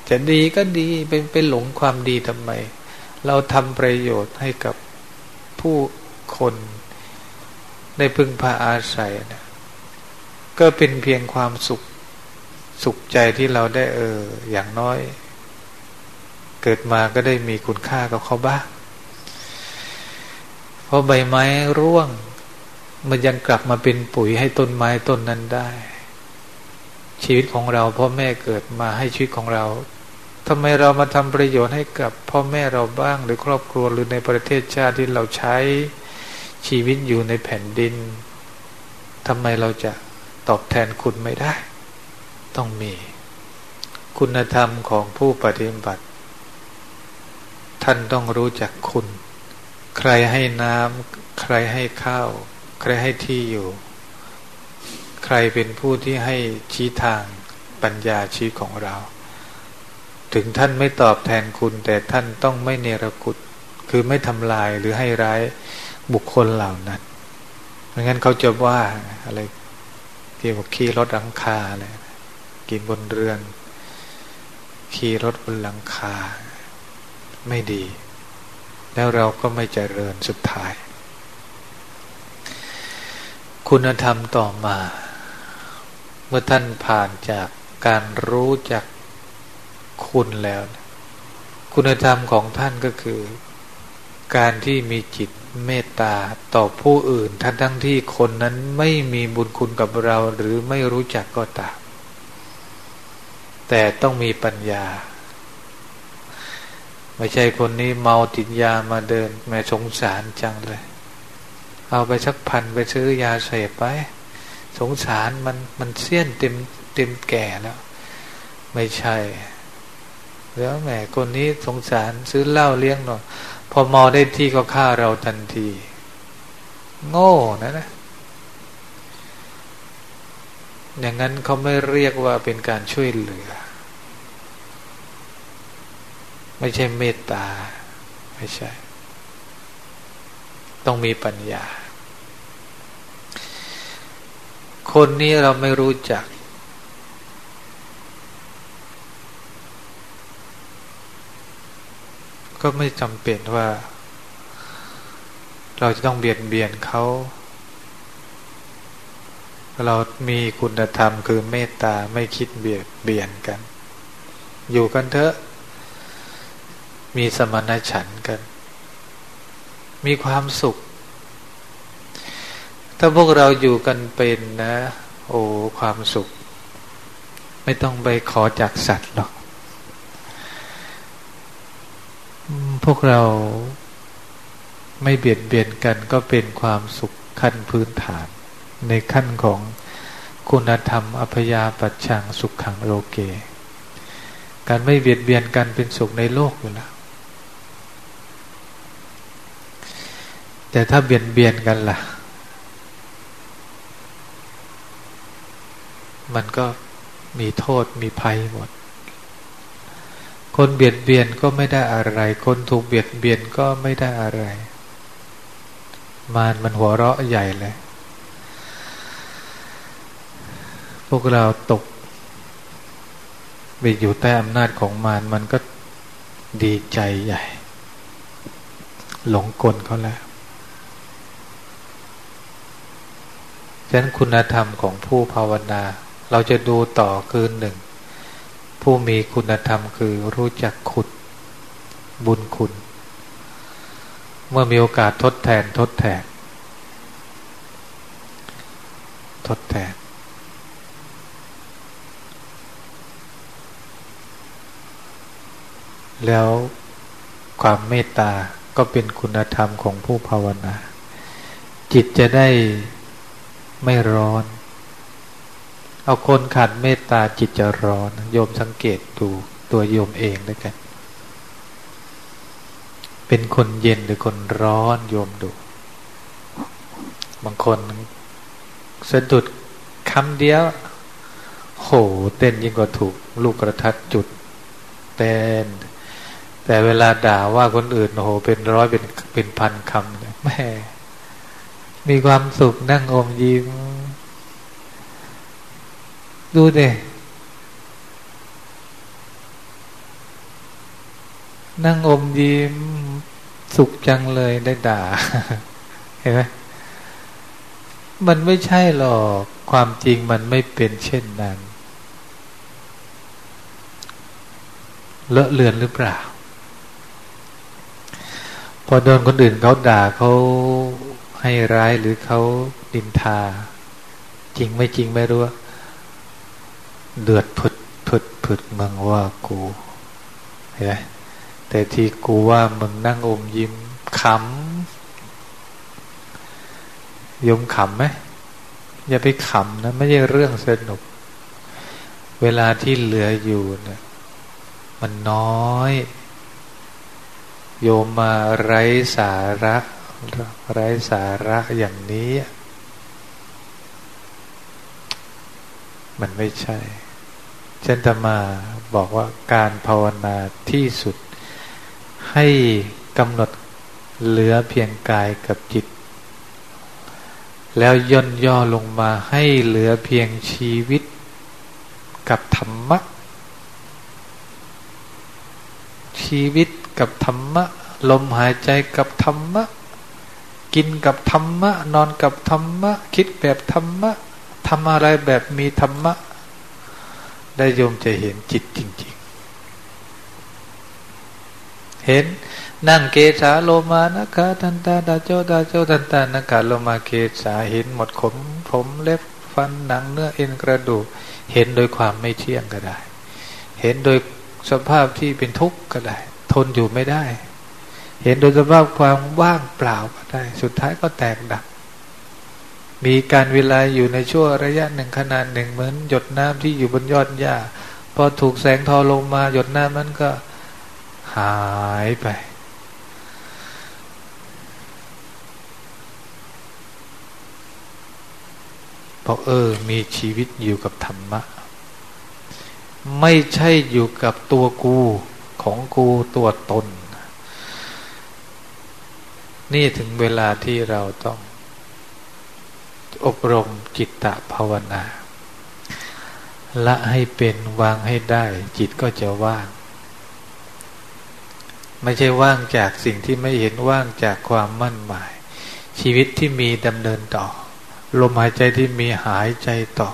จะดีก็ดีเป็นไปหลงความดีทำไม เราทำประโยชน์ให้กับผู้คนได้พึ่งพาอาศัยนะก็เป็นเพียงความสุขสุขใจที่เราได้เออ อย่างน้อย เกิดมาก็ได้มีคุณค่ากับเขาบ้างเพราะใบไม้ร่วง มันยังกลับมาเป็นปุ๋ยให้ต้นไม้ต้นนั้นได้ ชีวิตของเราพ่อแม่เกิดมาให้ชีวิตของเราทำไมเรามาทำประโยชน์ให้กับพ่อแม่เราบ้างหรือครอบครัวหรือในประเทศชาติที่เราใช้ชีวิตอยู่ในแผ่นดินทำไมเราจะตอบแทนคุณไม่ได้ ต้องมี คุณธรรมของผู้ปฏิบัติ ท่านต้องรู้จักคุณ ใครให้น้ำใครให้ข้าว ใครให้ที่อยู่ ใครเป็นผู้ที่ให้ชี้ทางปัญญาชีวิตของเรา ถึงท่านไม่ตอบแทนคุณ แต่ท่านต้องไม่เนรคุณคือไม่ทำลายหรือให้ร้ายบุคคลเหล่านั้นไม่งั้นเขาจะว่าอะไรเกี่ยวกับขี่รถหลังคาอะไรกินบนเรือน ขี่รถบนหลังคา ไม่ดี แล้วเราก็ไม่เจริญสุดท้าย คุณธรรมต่อมา เมื่อท่านผ่านจากการรู้จักคุณแล้ว คุณธรรมของท่านก็คือ การที่มีจิตเมตตาต่อผู้อื่นทั้งทั้งที่คนนั้นไม่มีบุญคุณกับเราหรือไม่รู้จักก็ตาม แต่ต้องมีปัญญา ไม่ใช่คนนี้เมาติดยามาเดินแม่สงสารจังเลย เอาไปสักพันไปซื้อยาเสพไป สงสารมันมันเสี้ยนเต็มเต็มแก่แล้ว ไม่ใช่ แล้วแหมคนนี้สงสารซื้อเหล้าเลี้ยงหน่อยพอมอได้ที่ก็ฆ่าเราทันที โง่นะนะอย่างนั้นเขาไม่เรียกว่าเป็นการช่วยเหลือ ไม่ใช่เมตตา ไม่ใช่ ต้องมีปัญญา คนนี้เราไม่รู้จัก ก็ไม่จำเป็นว่า เราจะต้องเบียดเบียนเขา เรามีคุณธรรมคือเมตตาไม่คิดเบียดเบียนกัน อยู่กันเถอะ มีสมณฉันกัน มีความสุข ถ้าพวกเราอยู่กันเป็นนะ โอ้ความสุข ไม่ต้องไปขอจากสัตว์หรอก พวกเราไม่เบียดเบียนกันก็เป็นความสุขขั้นพื้นฐาน ในขั้นของคุณธรรมอัพยาปัจฉังสุขขังโลเก การไม่เบียดเบียนกันเป็นสุขในโลกอยู่แล้วแต่ถ้าเบียดเบียนกันล่ะ มันก็มีโทษมีภัยหมด คนเบียดเบียนก็ไม่ได้อะไร คนถูกเบียดเบียนก็ไม่ได้อะไร มารมันหัวเราะใหญ่เลย พวกเราตกไปอยู่ใต้อำนาจของมารมันก็ดีใจใหญ่ หลงกลเขาแล้วฉะนั้นคุณธรรมของผู้ภาวนา เราจะดูต่อคือหนึ่ง ผู้มีคุณธรรมคือรู้จักขุดบุญคุณ เมื่อมีโอกาสทดแทนทดแทน ทดแทน แล้วความเมตตาก็เป็นคุณธรรมของผู้ภาวนา จิตจะได้ไม่ร้อน เอาคนขาดเมตตาจิตจะร้อนโยมสังเกตดูตัวโยมเองด้วยกัน เป็นคนเย็นหรือคนร้อนโยมดู บางคนสะดุดคำเดียว โห เต้นยิ่งกว่าถูก ลูกกระทัดจุด เต้น แต่เวลาด่าว่าคนอื่นโห เป็นร้อยเป็นเป็นพันคำแม่มีความสุขนั่งอมยิ้ม ดูเดนั่งอมยิ้มสุขจังเลยได้ด่า เห็นไหมมันไม่ใช่หรอกความจริงมันไม่เป็นเช่นนั้น เลอะเลือนหรือเปล่า พอโดนคนอื่นเขาด่าเขาให้ร้ายหรือเขาดินทา จริงไม่จริงไม่รู้ เดือดผุดผุดผุดมึงว่ากูเห็นไหมแต่ที่กูว่ามึงนั่งอมยิ้มขำยมขำไหมอย่าไปขำนะไม่ใช่เรื่องสนุก เวลาที่เหลืออยู่เนะี่ยมันน้อย โยมมาไร้สาระไร้สาระอย่างนี้ มันไม่ใช่ เช่นธรรมาบอกว่าการภาวนาที่สุด ให้กำหนดเหลือเพียงกายกับจิต แล้วย่นย่อลงมาให้เหลือเพียงชีวิตกับธรรมะ ชีวิตกับธรรมะ ลมหายใจกับธรรมะ กินกับธรรมะ นอนกับธรรมะ คิดแบบธรรมะทำอะไรแบบมีธรรมะ ได้โยมจะเห็นจิตจริง ๆ เห็นนั่งเกษาโลมานะคะทันตาดาโจดาโจทันตานะคะโลมาเกษาเห็นหมดขมผมเล็บฟันหนังเนื้อเอ็นกระดูก เห็นโดยความไม่เที่ยงก็ได้ เห็นโดยสภาพที่เป็นทุกข์ก็ได้ ทนอยู่ไม่ได้ เห็นโดยสภาพความว่างเปล่าก็ได้ สุดท้ายก็แตกดับ มีการเวลาอยู่ในช่วงระยะหนึ่งขนาดหนึ่งเหมือน หยดน้ำที่อยู่บนยอดหญ้าพอถูกแสงทอลงมาหยดน้ำนั้นก็หายไปเพราะเออ มีชีวิตอยู่กับธรรมะ ไม่ใช่อยู่กับตัวกูของกูตัวตน นี่ถึงเวลาที่เราต้อง อบรมจิตตภาวนา ละให้เป็นวางให้ได้ จิตก็จะว่าง ไม่ใช่ว่างจากสิ่งที่ไม่เห็นว่างจากความมั่นหมาย ชีวิตที่มีดำเนินต่อ ลมหายใจที่มีหายใจต่อ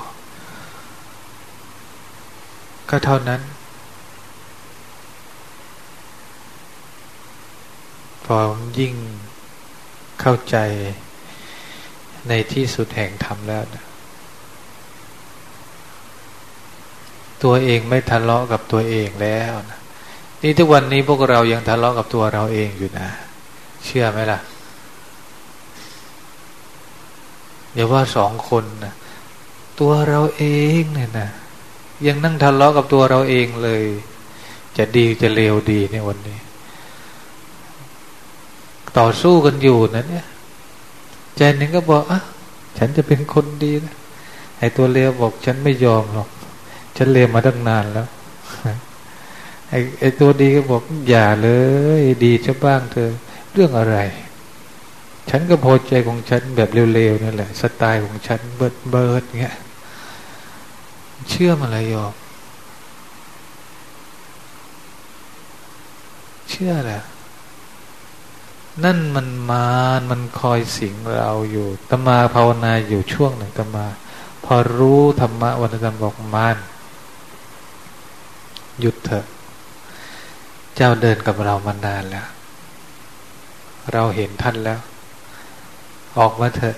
ก็เท่านั้น พอยิ่งเข้าใจ ในที่สุดแห่งธรรมแล้วนะตัวเองไม่ทะเลาะกับตัวเองแล้วนะนี่ทุกวันนี้พวกเรายังทะเลาะกับตัวเราเองอยู่นะ เชื่อไหมล่ะอย่าว่าสองคนนะตัวเราเองเนี่ยนะยังนั่งทะเลาะกับตัวเราเองเลย จะดีจะเลวดีในวันนี้ ต่อสู้กันอยู่นะเนี่ย ใจหนึ่งก็บอกอะฉันจะเป็นคนดีนะไอ้ตัวเลวบอกฉันไม่ยอมหรอก ฉันเลวมาตั้งนานแล้วไอ้ไอ้ตัวดีก็บอกอย่าเลย ดีจะบ้างเธอ เรื่องอะไร ฉันก็พอใจของฉันแบบเร็วๆนั่นแหละ สไตล์ของฉันเบิดเบิดเงี้ยเชื่อมาเลยยอมเชื่อแหละ นั่นมันมารมันคอยสิงเราอยู่ตมาภาวนาอยู่ช่วงหนึ่งตมา พอรู้ธรรมะวันธรรมบอกมารหยุดเถอะ เจ้าเดินกับเรามานานแล้ว เราเห็นท่านแล้ว ออกมาเถอะ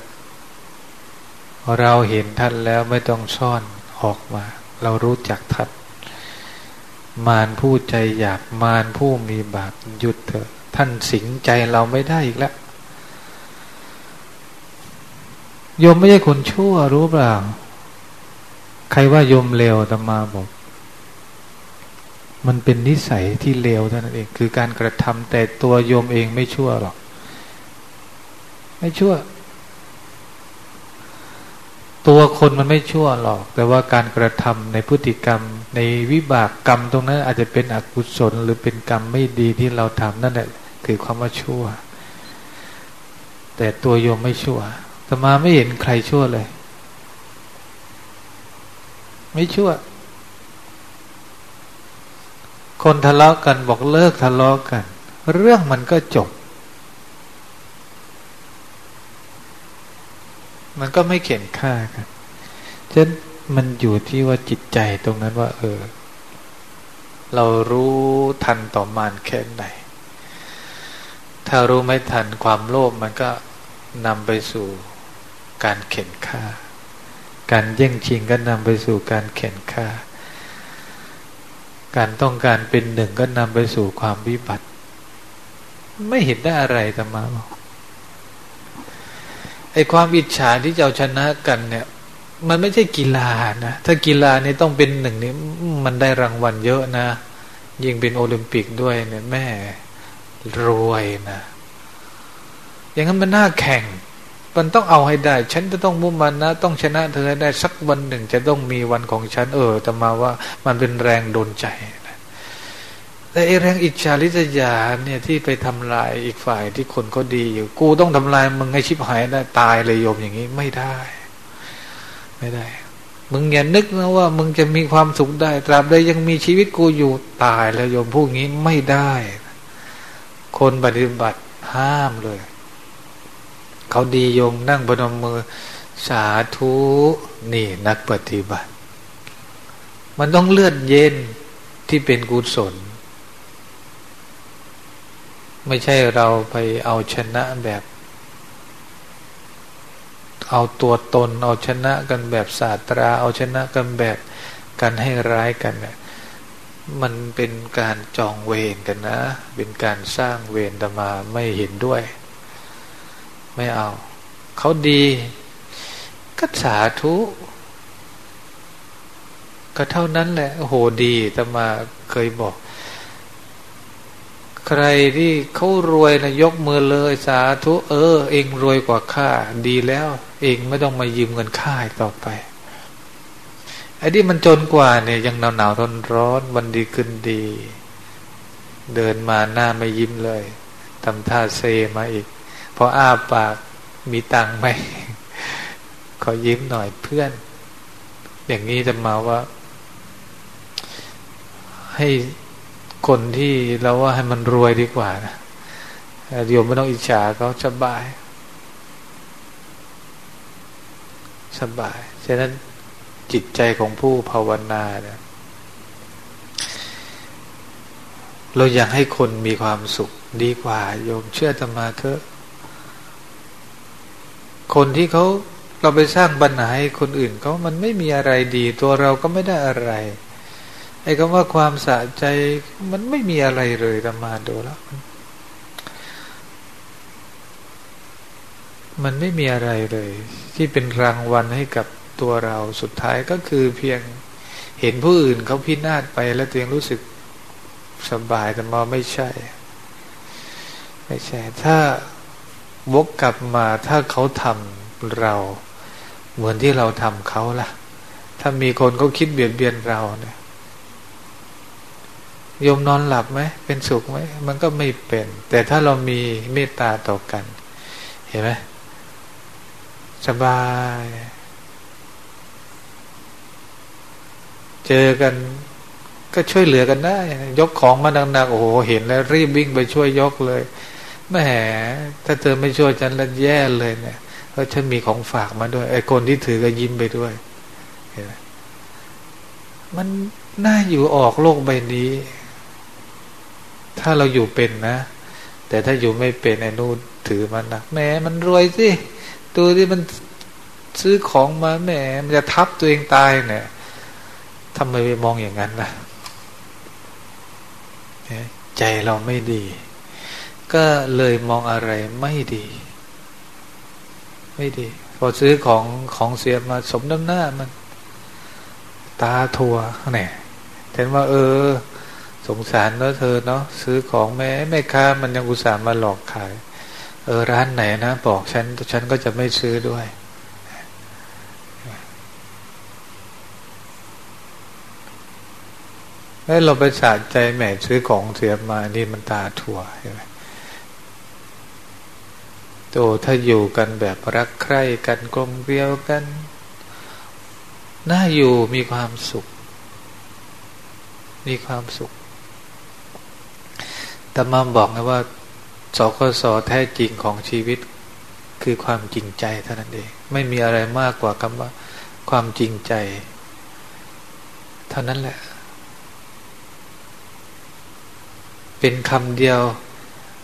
เราเห็นท่านแล้วไม่ต้องซ่อนออกมา เรารู้จักท่านมารผู้ใจอยากมารผู้มีบาปหยุดเถอะ ท่านสิงใจเราไม่ได้อีกแล้วโยมไม่ใช่คนชั่วรู้เปล่า ใครว่าโยมเลวตมาบอก มันเป็นนิสัยที่เลวเท่านั้นเอง คือการกระทำแต่ตัวโยมเองไม่ชั่วหรอก ไม่ชั่ว ตัวคนมันไม่ชั่วหรอก แต่ว่าการกระทำในพฤติกรรม ในวิบากกรรมตรงนั้น อาจจะเป็นอกุศลหรือเป็นกรรมไม่ดีที่เราทำนั่นแหละคือความว่าชั่ว แต่ตัวโยมไม่ชั่วแตมาไม่เห็นใครชั่วเลย ไม่ชั่ว คนทะเลาะกันบอกเลิกทะเลาะกัน เรื่องมันก็จบ มันก็ไม่เขียนค่ากันฉะนั้นมันอยู่ที่ว่าจิตใจตรงนั้นว่า เออ เรารู้ทันต่อมานแค่ไหน ถ้ารู้ไม่ทันความโลภมันก็นำไปสู่การเข็นฆ่า การแย่งชิงก็นำไปสู่การเข็นฆ่า การต้องการเป็นหนึ่งก็นำไปสู่ความวิบัติ ไม่เห็นได้อะไรธรรมะบอก ไอความอิจฉาที่จะเอาชนะกันเนี่ย มันไม่ใช่กีฬานะ ถ้ากีฬานี่ต้องเป็นหนึ่งนี้มันได้รางวัลเยอะนะ ยิ่งเป็นโอลิมปิกด้วยเนี่ยแม่รวยนะ อย่างนั้นมันน่าแข่ง มันต้องเอาให้ได้ ฉันจะต้องมุ่งมันนะ ต้องชนะเธอให้ได้สักวันหนึ่งจะต้องมีวันของฉัน เออแต่มาว่ามันเป็นแรงโดนใจ แต่ไอแรงอิจฉาริษยาเนี่ยที่ไปทำลายอีกฝ่ายที่คนก็ดีอยู่ กูต้องทำลายมึงให้ชิบหายได้ตายเลยโยมอย่างนี้ไม่ได้ ไม่ได้ มึงอย่านึกนะว่า มึงจะมีความสุขได้ ตราบใดยังมีชีวิตกูอยู่ตายแล้วโยมพูดงี้ไม่ได้ คนปฏิบัติห้ามเลย เขาดียมนั่งบนมือ สาธุนี่นักปฏิบัติ มันต้องเลือดเย็นที่เป็นกุศล ไม่ใช่เราไปเอาชนะแบบ เอาตัวตน เอาชนะกันแบบศาสตรา เอาชนะกันแบบการให้ร้ายกันเนี่ยมันเป็นการจองเวรกันนะ เป็นการสร้างเวรตมาไม่เห็นด้วย ไม่เอา เขาดีก็สาธุก็เท่านั้นแหละโอ้โหดีตมาเคยบอก ใครที่เขารวยนะยกมือเลยสาธุเออ เองรวยกว่าข้าดีแล้ว เองไม่ต้องมายืมเงินข้าต่อไปไอ้ที่มันจนกว่าเนี่ยยังหนาวหนาวร้อนร้อนวันดีขึ้นดี เดินมาหน้าไม่ยิ้มเลยทำท่าเซมาอีกพออ้าปากมีตังไหมขอยิ้มหน่อยเพื่อน อย่างนี้จะมาว่า ให้ คนที่เราว่าให้มันรวยดีกว่านะโยมไม่ต้องอิจฉาเขาสบายสบาย ฉะนั้นจิตใจของผู้ภาวนาเนี่ยเราอยากให้คนมีความสุขดีกว่า โยมเชื่อธรรมาเถอะ คนที่เขาเราไปสร้างปัญหาให้คนอื่นเขามันไม่มีอะไรดี ตัวเราก็ไม่ได้อะไร ไอ้คำว่าความสะใจมันไม่มีอะไรเลยธรรมาดูแล้ว มันไม่มีอะไรเลย ที่เป็นรางวัลให้กับตัวเราสุดท้ายก็คือเพียงเห็นผู้อื่นเขาพินาศไปแล้วตัวเองรู้สึกสบายแต่มาไม่ใช่ ไม่ใช่ ถ้าวกกลับมาถ้าเขาทำเรา เหมือนที่เราทำเขาล่ะ ถ้ามีคนเขาคิดเบียดเบียนเราเนี่ย ยมนอนหลับไหมเป็นสุขไหมมันก็ไม่เป็น แต่ถ้าเรามีเมตตาต่อกัน เห็นไหมสบาย เจอกันก็ช่วยเหลือกันได้ ยกของมาหนักๆโอ้โหเห็นแล้ว รีบวิ่งไปช่วยยกเลยแหมถ้าเธอไม่ช่วยฉันแล้วแย่เลยเนี่ยเพราะฉันมีของฝากมาด้วยไอ้คนที่ถือก็ยิ้มไปด้วยเห็นไหมมันน่าอยู่ออกโลกใบนี้ ถ้าเราอยู่เป็นนะ แต่ถ้าอยู่ไม่เป็นไอ้นู่นถือมันหนักแหมมันรวยสิดูที่มันซื้อของมาแหมมันจะทับตัวเองตายเนี่ยทำไมไปมองอย่างนั้นล่ะใจเราไม่ดี ก็เลยมองอะไรไม่ดี ไม่ดี พอซื้อของของเสียมาสมน้ำหน้ามัน ตาทัวเนี่ยเห็นว่า เออ สงสารเนาะเธอเนาะซื้อของแม่แม่ค้ามันยังอุตส่าห์มาหลอกขาย เออร้านไหนนะ บอกฉันฉันก็จะไม่ซื้อด้วยแล้วเราไปสะใจแหมซื้อของเสียมานี่มันตาถั่วใช่ไหมโตถ้าอยู่กันแบบรักใคร่กันกลมเกลียวกัน น่าอยู่มีความสุข มีความสุข ต่มาบอกนะว่าสกสแท้จริงของชีวิตคือความจริงใจเท่านั้นเอง ไม่มีอะไรมากกว่าคำว่า ความจริงใจ เท่านั้นแหละ เป็นคำเดียว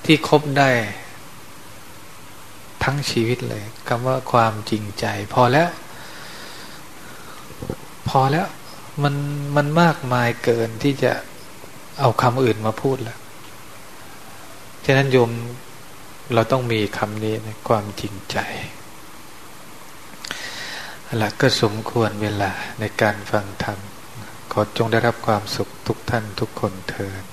ที่ครบได้ ทั้งชีวิตเลยคำว่าความจริงใจ พอแล้ว พอแล้ว มันมันมากมายเกินที่จะเอาคำอื่นมาพูดแล้ว ฉะนั้นโยมเราต้องมีคำนี้นะความจริงใจหลักก็สมควรเวลาในการฟังธรรมขอจงได้รับความสุขทุกท่านทุกคนเถิด